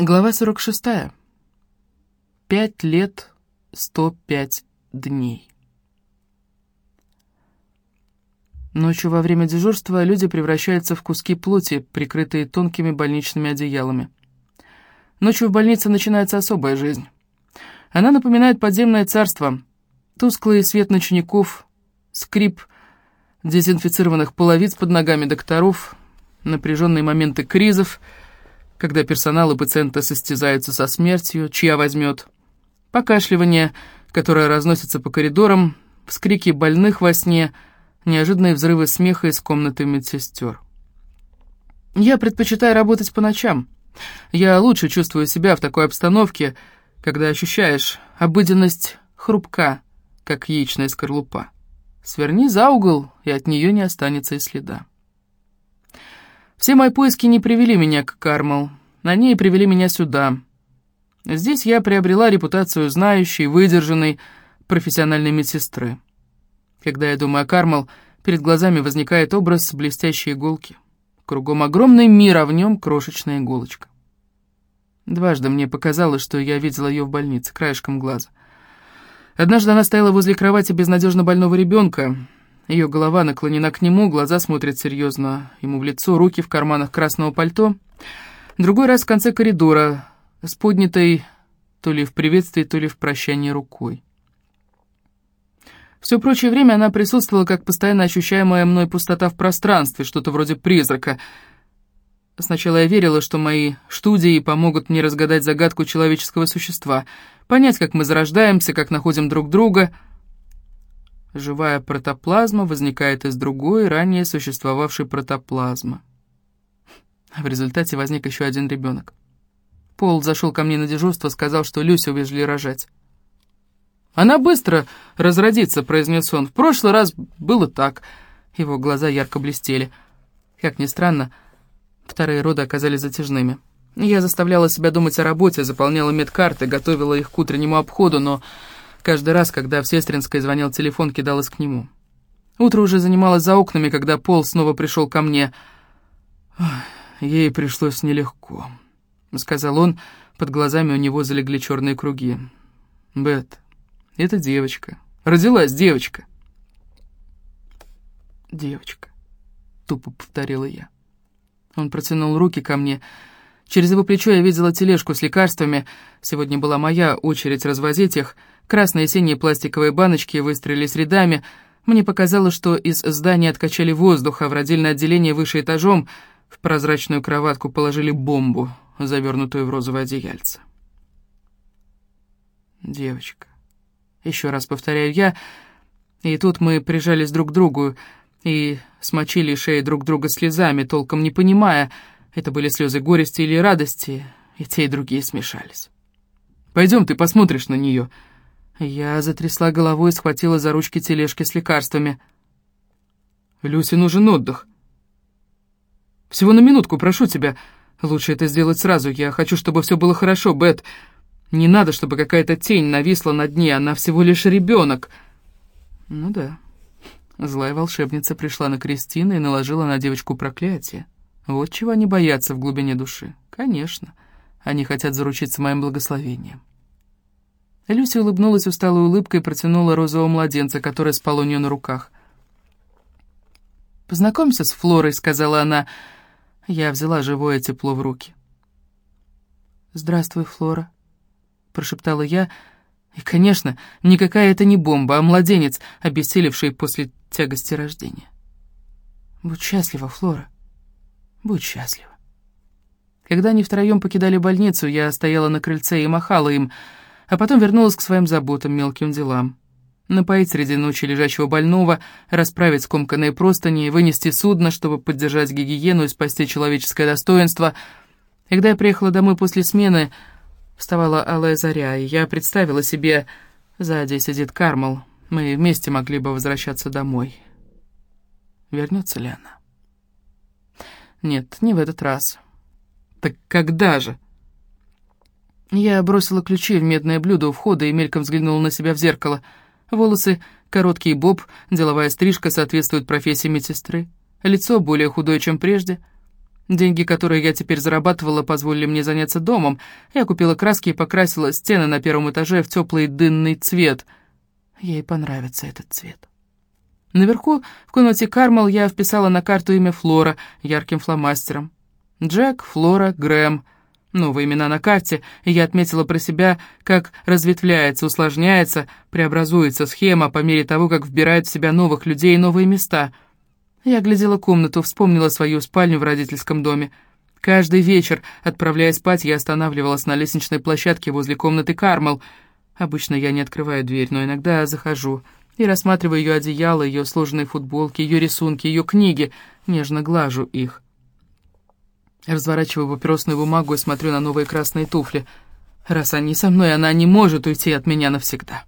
Глава 46. Пять лет, сто пять дней. Ночью во время дежурства люди превращаются в куски плоти, прикрытые тонкими больничными одеялами. Ночью в больнице начинается особая жизнь. Она напоминает подземное царство. Тусклый свет ночников, скрип дезинфицированных половиц под ногами докторов, напряженные моменты кризов — когда персонал и пациенты состязаются со смертью, чья возьмет. Покашливание, которое разносится по коридорам, вскрики больных во сне, неожиданные взрывы смеха из комнаты медсестер. Я предпочитаю работать по ночам. Я лучше чувствую себя в такой обстановке, когда ощущаешь обыденность хрупка, как яичная скорлупа. Сверни за угол, и от нее не останется и следа. Все мои поиски не привели меня к Кармал. На ней привели меня сюда. Здесь я приобрела репутацию знающей, выдержанной, профессиональной медсестры. Когда я думаю о Кармал, перед глазами возникает образ блестящей иголки. Кругом огромный мир, а в нем крошечная иголочка. Дважды мне показалось, что я видела ее в больнице, краешком глаза. Однажды она стояла возле кровати безнадежно больного ребенка, ее голова наклонена к нему, глаза смотрят серьезно ему в лицо, руки в карманах красного пальто. Другой раз в конце коридора, с поднятой то ли в приветствии, то ли в прощании рукой. Все прочее время она присутствовала как постоянно ощущаемая мной пустота в пространстве, что-то вроде призрака. Сначала я верила, что мои студии помогут мне разгадать загадку человеческого существа, понять, как мы зарождаемся, как находим друг друга — Живая протоплазма возникает из другой, ранее существовавшей протоплазмы. А в результате возник еще один ребенок. Пол зашел ко мне на дежурство, сказал, что Люся увезли рожать. «Она быстро разродится», — произнес он. «В прошлый раз было так». Его глаза ярко блестели. Как ни странно, вторые роды оказались затяжными. Я заставляла себя думать о работе, заполняла медкарты, готовила их к утреннему обходу, но Каждый раз, когда в Сестринской звонил телефон, кидалась к нему. Утро уже занималось за окнами, когда Пол снова пришел ко мне. «Ей пришлось нелегко», — сказал он, под глазами у него залегли черные круги. «Бет, это девочка. Родилась девочка». «Девочка», — тупо повторила я. Он протянул руки ко мне. Через его плечо я видела тележку с лекарствами. Сегодня была моя очередь развозить их — Красные синие пластиковые баночки выстроились рядами. Мне показалось, что из здания откачали воздух, а в родильное отделение выше этажом в прозрачную кроватку положили бомбу, завернутую в розовое одеяльце. Девочка. Еще раз повторяю я, и тут мы прижались друг к другу и смочили шеи друг друга слезами, толком не понимая, это были слезы горести или радости, и те, и другие смешались. «Пойдем, ты посмотришь на нее», я затрясла головой и схватила за ручки тележки с лекарствами. «Люсе нужен отдых. Всего на минутку, прошу тебя. Лучше это сделать сразу. Я хочу, чтобы все было хорошо, Бет. Не надо, чтобы какая-то тень нависла над ней. Она всего лишь ребенок». «Ну да». Злая волшебница пришла на Кристину и наложила на девочку проклятие. Вот чего они боятся в глубине души. Конечно, они хотят заручиться моим благословением. Люся улыбнулась усталой улыбкой и протянула розового младенца, который спал у нее на руках. «Познакомься с Флорой», — сказала она. Я взяла живое тепло в руки. «Здравствуй, Флора», — прошептала я. И, конечно, никакая это не бомба, а младенец, обессилевший после тягости рождения. «Будь счастлива, Флора, будь счастлива». Когда они втроем покидали больницу, я стояла на крыльце и махала им — а потом вернулась к своим заботам, мелким делам. Напоить среди ночи лежачего больного, расправить скомканные простыни, вынести судно, чтобы поддержать гигиену и спасти человеческое достоинство. И когда я приехала домой после смены, вставала алая заря, и я представила себе, сзади сидит Кармал, мы вместе могли бы возвращаться домой. Вернется ли она? Нет, не в этот раз. Так когда же? Я бросила ключи в медное блюдо у входа и мельком взглянула на себя в зеркало. Волосы, короткий боб, деловая стрижка соответствует профессии медсестры. Лицо более худое, чем прежде. Деньги, которые я теперь зарабатывала, позволили мне заняться домом. Я купила краски и покрасила стены на первом этаже в теплый дынный цвет. Ей понравится этот цвет. Наверху, в комнате Кармал, я вписала на карту имя Флора ярким фломастером. Джек, Флора, Грэм. Новые имена на карте, и я отметила про себя, как разветвляется, усложняется, преобразуется схема по мере того, как вбирает в себя новых людей и новые места — я глядела комнату, вспомнила свою спальню в родительском доме. Каждый вечер, отправляясь спать, я останавливалась на лестничной площадке возле комнаты Кармел. Обычно я не открываю дверь, но иногда захожу и рассматриваю ее одеяло, ее сложенные футболки, ее рисунки, ее книги, нежно глажу их. Разворачиваю папиросную бумагу и смотрю на новые красные туфли. Раз они со мной, она не может уйти от меня навсегда.